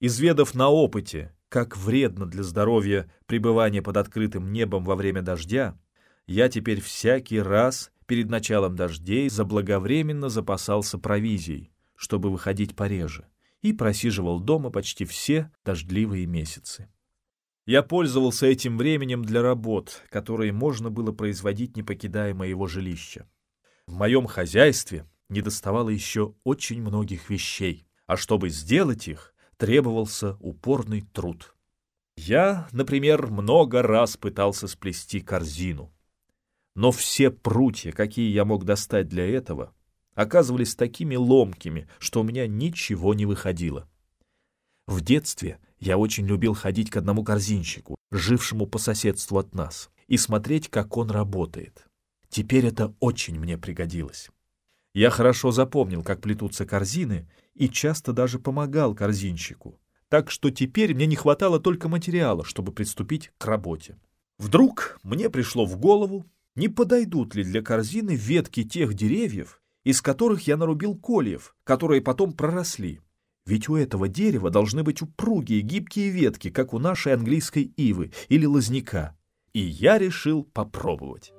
Изведав на опыте, как вредно для здоровья пребывание под открытым небом во время дождя, я теперь всякий раз перед началом дождей заблаговременно запасался провизией, чтобы выходить пореже, и просиживал дома почти все дождливые месяцы. Я пользовался этим временем для работ, которые можно было производить, не покидая моего жилища. В моем хозяйстве недоставало еще очень многих вещей, а чтобы сделать их, требовался упорный труд. Я, например, много раз пытался сплести корзину. Но все прутья, какие я мог достать для этого, оказывались такими ломкими, что у меня ничего не выходило. В детстве я очень любил ходить к одному корзинщику, жившему по соседству от нас, и смотреть, как он работает. Теперь это очень мне пригодилось. Я хорошо запомнил, как плетутся корзины, и часто даже помогал корзинщику. Так что теперь мне не хватало только материала, чтобы приступить к работе. Вдруг мне пришло в голову, не подойдут ли для корзины ветки тех деревьев, из которых я нарубил кольев, которые потом проросли. Ведь у этого дерева должны быть упругие гибкие ветки, как у нашей английской ивы или лозняка. И я решил попробовать.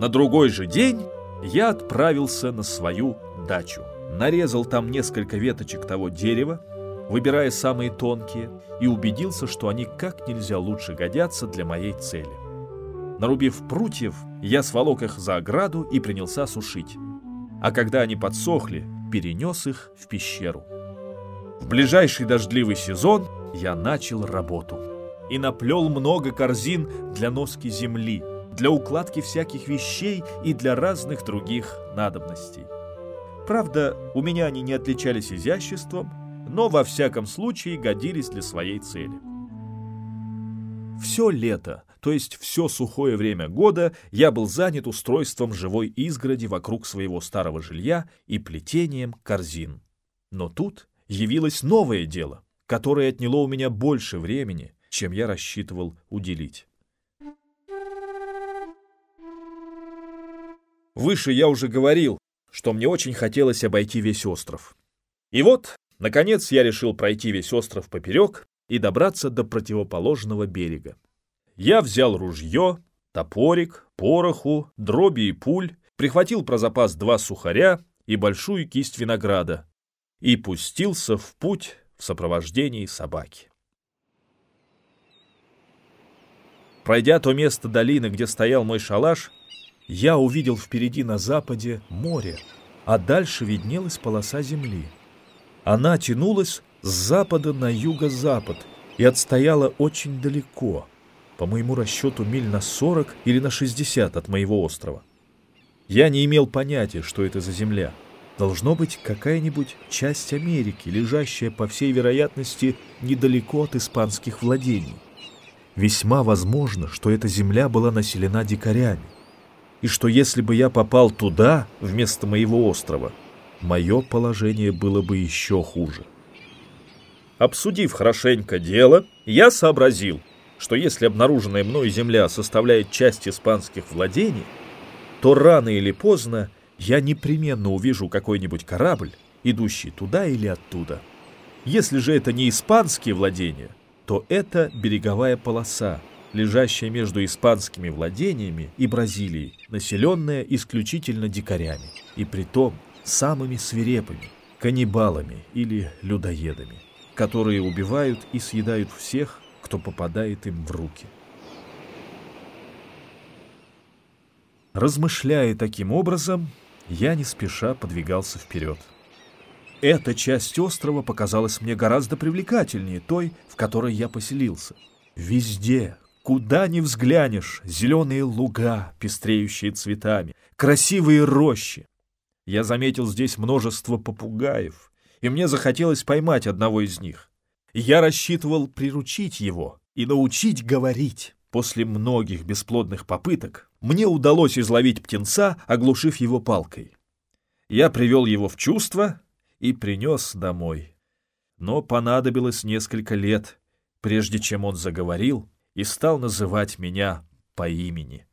На другой же день я отправился на свою дачу. Нарезал там несколько веточек того дерева, выбирая самые тонкие, и убедился, что они как нельзя лучше годятся для моей цели. Нарубив прутьев, я сволок их за ограду и принялся сушить. А когда они подсохли, перенес их в пещеру. В ближайший дождливый сезон я начал работу и наплел много корзин для носки земли, для укладки всяких вещей и для разных других надобностей. Правда, у меня они не отличались изяществом, но во всяком случае годились для своей цели. Все лето, то есть все сухое время года, я был занят устройством живой изгороди вокруг своего старого жилья и плетением корзин. Но тут явилось новое дело, которое отняло у меня больше времени, чем я рассчитывал уделить. Выше я уже говорил, что мне очень хотелось обойти весь остров. И вот, наконец, я решил пройти весь остров поперек и добраться до противоположного берега. Я взял ружье, топорик, пороху, дроби и пуль, прихватил про запас два сухаря и большую кисть винограда и пустился в путь в сопровождении собаки. Пройдя то место долины, где стоял мой шалаш, я увидел впереди на западе море, а дальше виднелась полоса земли. Она тянулась с запада на юго-запад и отстояла очень далеко, по моему расчету миль на 40 или на 60 от моего острова. Я не имел понятия, что это за земля. Должно быть какая-нибудь часть Америки, лежащая, по всей вероятности, недалеко от испанских владений. Весьма возможно, что эта земля была населена дикарями, и что если бы я попал туда вместо моего острова, мое положение было бы еще хуже. Обсудив хорошенько дело, я сообразил, что если обнаруженная мной земля составляет часть испанских владений, то рано или поздно я непременно увижу какой-нибудь корабль, идущий туда или оттуда. Если же это не испанские владения, то это береговая полоса, лежащая между испанскими владениями и Бразилией, населенная исключительно дикарями, и притом самыми свирепыми, каннибалами или людоедами которые убивают и съедают всех, кто попадает им в руки. Размышляя таким образом, я не спеша подвигался вперед. Эта часть острова показалась мне гораздо привлекательнее той, в которой я поселился. Везде, куда ни взглянешь, зеленые луга, пестреющие цветами, красивые рощи. Я заметил здесь множество попугаев, и мне захотелось поймать одного из них. Я рассчитывал приручить его и научить говорить. После многих бесплодных попыток мне удалось изловить птенца, оглушив его палкой. Я привел его в чувство и принес домой. Но понадобилось несколько лет, прежде чем он заговорил и стал называть меня по имени.